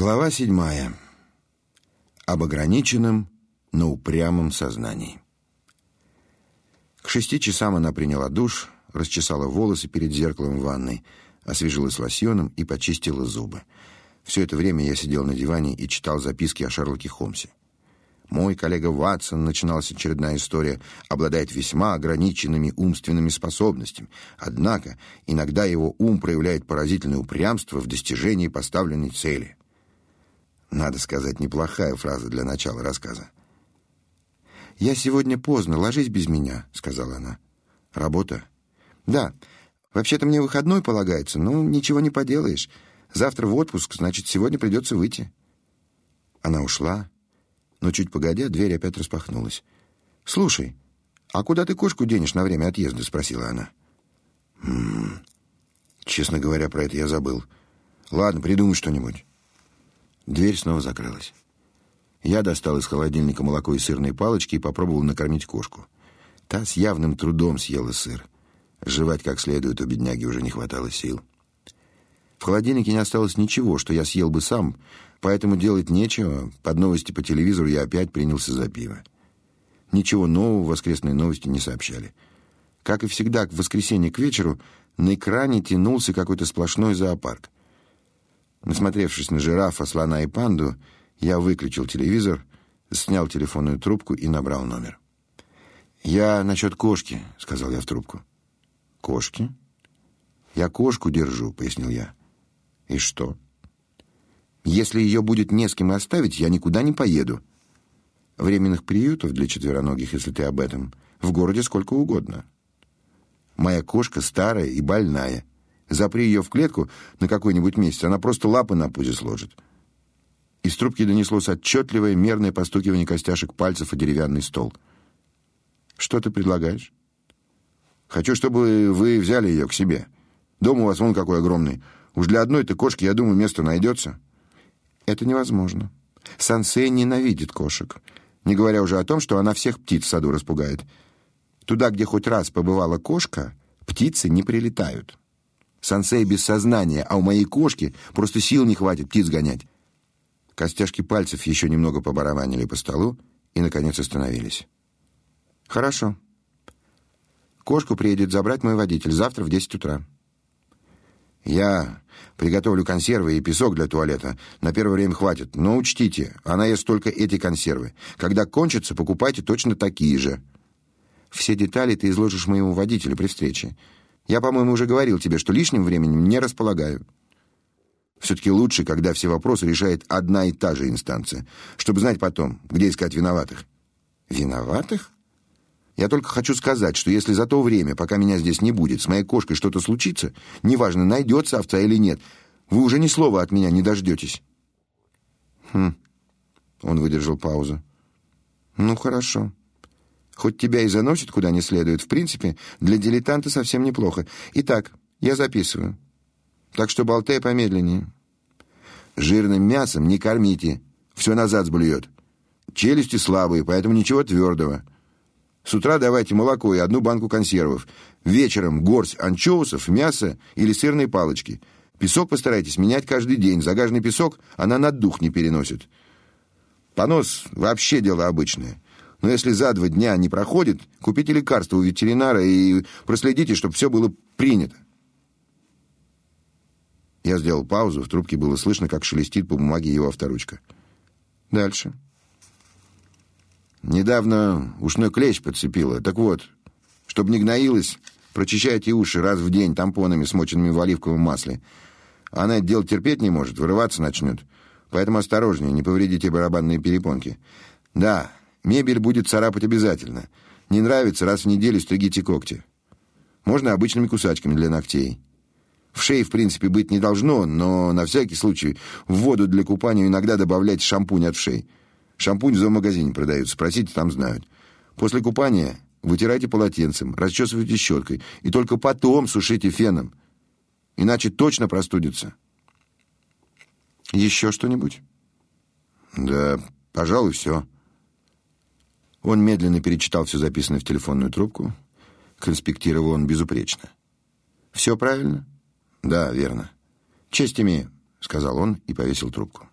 Глава седьмая. Об ограниченном, но упрямом сознании. К шести часам она приняла душ, расчесала волосы перед зеркалом в ванной, освежилась лосьоном и почистила зубы. Все это время я сидел на диване и читал записки о Шерлоке Холмсе. Мой коллега Ватсон, начиналась очередная история, обладает весьма ограниченными умственными способностями. Однако иногда его ум проявляет поразительное упрямство в достижении поставленной цели. Надо сказать, неплохая фраза для начала рассказа. «Я сегодня поздно, ложись без меня», — сказала она. «Работа?» «Да. Вообще-то мне выходной полагается, но ничего не поделаешь. Завтра в отпуск, значит, сегодня придется выйти». Она ушла, но чуть погодя, дверь опять распахнулась. «Слушай, а куда ты кошку денешь на время отъезда?» — спросила она. «М -м -м, честно говоря, про это я забыл. Ладно, придумай что-нибудь». Дверь снова закрылась. Я достал из холодильника молоко и сырные палочки и попробовал накормить кошку. Та с явным трудом съела сыр. Жевать как следует у бедняги уже не хватало сил. В холодильнике не осталось ничего, что я съел бы сам, поэтому делать нечего. Под новости по телевизору я опять принялся за пиво. Ничего нового воскресные новости не сообщали. Как и всегда, в воскресенье к вечеру на экране тянулся какой-то сплошной зоопарк. Насмотревшись на жирафа, слона и панду, я выключил телевизор, снял телефонную трубку и набрал номер. «Я насчет кошки», — сказал я в трубку. «Кошки?» «Я кошку держу», — пояснил я. «И что?» «Если ее будет не с кем оставить, я никуда не поеду». «Временных приютов для четвероногих, если ты об этом, в городе сколько угодно». «Моя кошка старая и больная. Запри ее в клетку на какой-нибудь месяц, она просто лапы на пузе сложит. Из трубки донеслось отчетливое мерное постукивание костяшек пальцев о деревянный стол. Что ты предлагаешь? Хочу, чтобы вы взяли ее к себе. Дом у вас вон какой огромный. Уж для одной-то кошки, я думаю, место найдется. Это невозможно. Сансей ненавидит кошек, не говоря уже о том, что она всех птиц в саду распугает. Туда, где хоть раз побывала кошка, птицы не прилетают. Сансей без сознания, а у моей кошки просто сил не хватит птиц гонять. Костяшки пальцев еще немного побарабанили по столу и, наконец, остановились. «Хорошо. Кошку приедет забрать мой водитель завтра в десять утра». «Я приготовлю консервы и песок для туалета. На первое время хватит. Но учтите, она ест только эти консервы. Когда кончатся, покупайте точно такие же». «Все детали ты изложишь моему водителю при встрече. Я, по-моему, уже говорил тебе, что лишним временем не располагаю. Все-таки лучше, когда все вопросы решает одна и та же инстанция, чтобы знать потом, где искать виноватых. Виноватых? Я только хочу сказать, что если за то время, пока меня здесь не будет, с моей кошкой что-то случится, неважно, найдется овца или нет, вы уже ни слова от меня не дождетесь. Хм. Он выдержал паузу. Ну, хорошо. Хоть тебя и заносит куда не следует, в принципе, для дилетанта совсем неплохо. Итак, я записываю. Так что болтай помедленнее. Жирным мясом не кормите, все назад сблюет. Челюсти слабые, поэтому ничего твердого. С утра давайте молоко и одну банку консервов. Вечером горсть анчоусов, мясо или сырные палочки. Песок постарайтесь менять каждый день. Загаженный песок она на дух не переносит. Понос вообще дело обычное. Но если за два дня не проходит, купите лекарство у ветеринара и проследите, чтобы все было принято. Я сделал паузу, в трубке было слышно, как шелестит по бумаге его авторучка. Дальше. Недавно ушной клещ подцепила. Так вот, чтобы не гноилось, прочищайте уши раз в день тампонами, смоченными в оливковом масле. Она это дело терпеть не может, вырываться начнет. Поэтому осторожнее, не повредите барабанные перепонки. Да, Мебель будет царапать обязательно. Не нравится, раз в неделю стригите когти. Можно обычными кусачками для ногтей. В шее, в принципе, быть не должно, но на всякий случай в воду для купания иногда добавлять шампунь от шеи. Шампунь в зоомагазине продают, спросите, там знают. После купания вытирайте полотенцем, расчесывайте щеткой и только потом сушите феном. Иначе точно простудится. Еще что-нибудь? Да, пожалуй, все. Он медленно перечитал все записанное в телефонную трубку. Конспектировал он безупречно. «Все правильно?» «Да, верно». «Честь имею», — сказал он и повесил трубку.